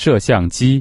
摄像机。